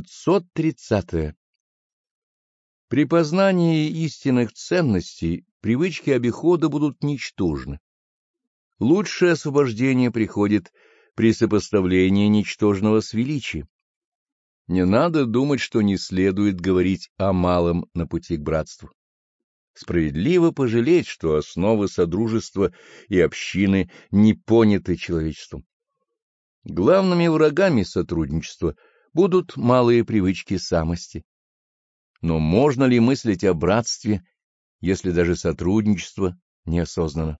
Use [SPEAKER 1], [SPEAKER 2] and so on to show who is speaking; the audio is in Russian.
[SPEAKER 1] 530. При познании истинных ценностей привычки обихода будут ничтожны. Лучшее освобождение приходит при сопоставлении ничтожного с величием. Не надо думать, что не следует говорить о малом на пути к братству. Справедливо пожалеть, что основы содружества и общины не поняты человечеством. Главными врагами сотрудничества будут малые привычки самости. Но можно ли мыслить о братстве, если даже сотрудничество неосознанно?